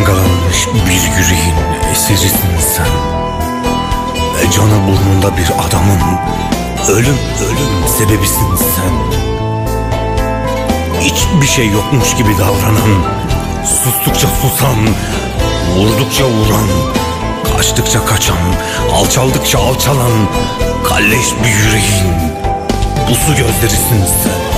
Damgalanmış bir yüreğin eserisin sen. Ve canı burnunda bir adamın Ölüm ölüm sebebisin sen. Hiçbir şey yokmuş gibi davranan Sustukça susan Vurdukça vuran Kaçtıkça kaçan Alçaldıkça alçalan Kalleş bir yüreğin Pusu gözlerisin sen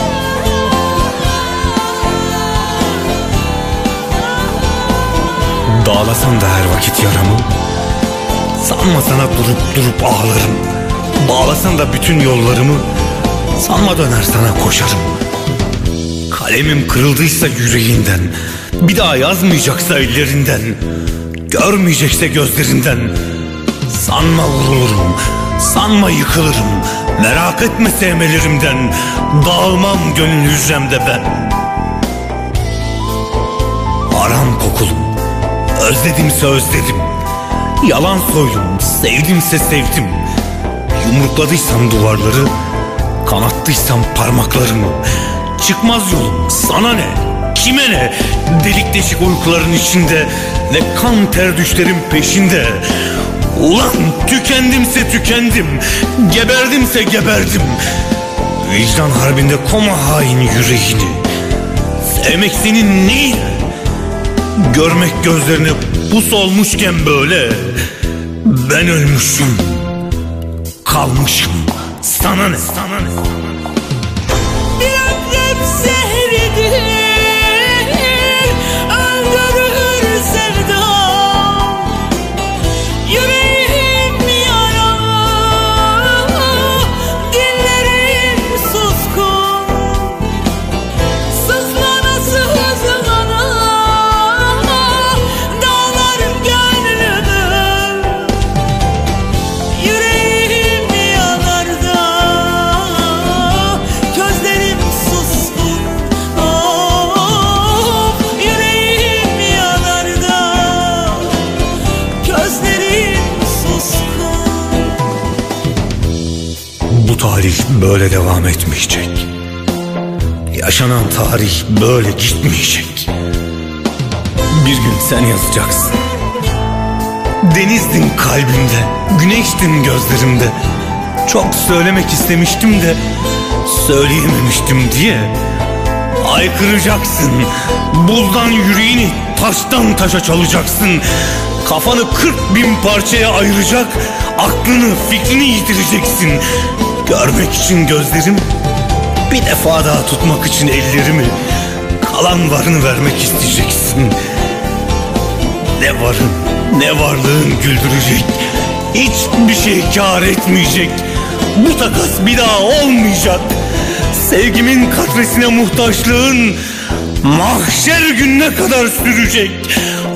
Dağlasan da her vakit yaramı Sanma sana durup durup ağlarım. Bağlasan da bütün yollarımı. Sanma döner sana koşarım. Kalemim kırıldıysa yüreğinden Bir daha yazmayacaksa ellerinden Görmeyecekse gözlerinden Sanma vurulurum Sanma yıkılırım Merak etme sevmelerimden Dağılmam gönül hücremde ben Özledimse özledim. Yalan soydum Sevdimse sevdim. Yumrukladıysam duvarları Kanattıysam parmaklarımı Çıkmaz yolum sana ne Kime ne? Delik deşik uykuların içinde Ve kan ter düşlerin peşinde. Ulan tükendimse tükendim Geberdimse geberdim. Vicdan harbinde koma hain yüreğini. Sevmek senin neyine Görmek gözlerine pus olmuşken böyle Ben ölmüşüm Kalmışım. Sana ne? Sana ne? Bir akrep zehridir tarih böyle devam etmeyecek. Yaşanan tarih böyle gitmeyecek. Bir gün sen yazacaksın. Denizdin kalbimde Güneştin gözlerimde. Çok söylemek istemiştim de Söyleyememiştim diye Aykıracaksın. Buzdan yüreğini taştan taşa çalacaksın. Kafanı kırk bin parçaya ayıracak Aklını fikrini yitireceksin Görmek için gözlerim Bir defa daha tutmak için ellerimi Kalan varını vermek isteyeceksin. Ne varın ne varlığın güldürecek Hiçbir şey kar etmeyecek Bu takas bir daha olmayacak. Sevgimin katresine muhtaçlığın Mahşer gününe kadar sürecek.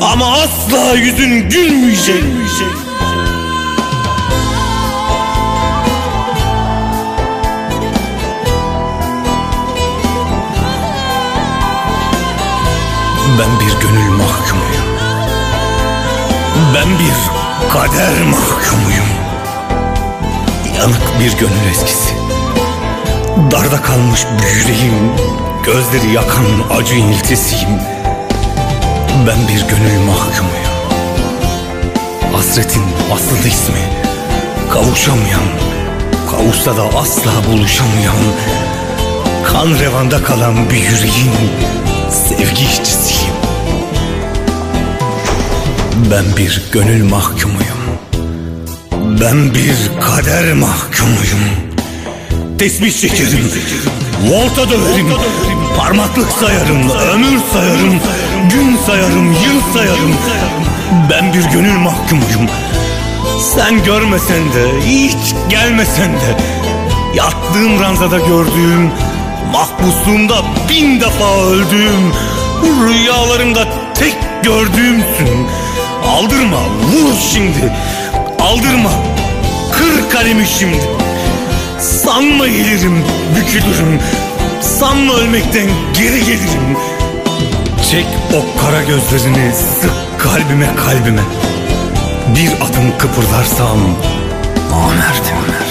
Ama asla yüzün gülmeyecek Ben bir gönül mahkumuyum. Ben bir kader mahkumuyum. Yanık bir gönül eskisi. Darda kalmış bir yüreğim Gözleri yakan acı iniltisiyim. Ben bir gönül mahkumuyum. Hasretin asıl ismi Kavuşamayan Kavuşsa da asla buluşamayan Kan revanda kalan bir yüreğin Ben bir gönül mahkumuyum. Ben bir kader mahkumuyum. Tesbih çekerim Volta döverim Parmaklık sayarım Ömür sayarım Gün sayarım Yıl sayarım. Ben bir gönül mahkumuyum. Sen görmesen de Hiç gelmesen de Yattığım ranzada gördüğüm Mahpusluğumda bin defa öldüğüm Rüyalarımda tek gördüğümsün Aldırma vur şimdi. Aldırma kır kalemi şimdi. Sanma eğilirim bükülürüm Sanma ölmekten geri gelirim. Çek o kara gözlerini sık kalbime kalbime. Bir adım kıpırdarsam namerdim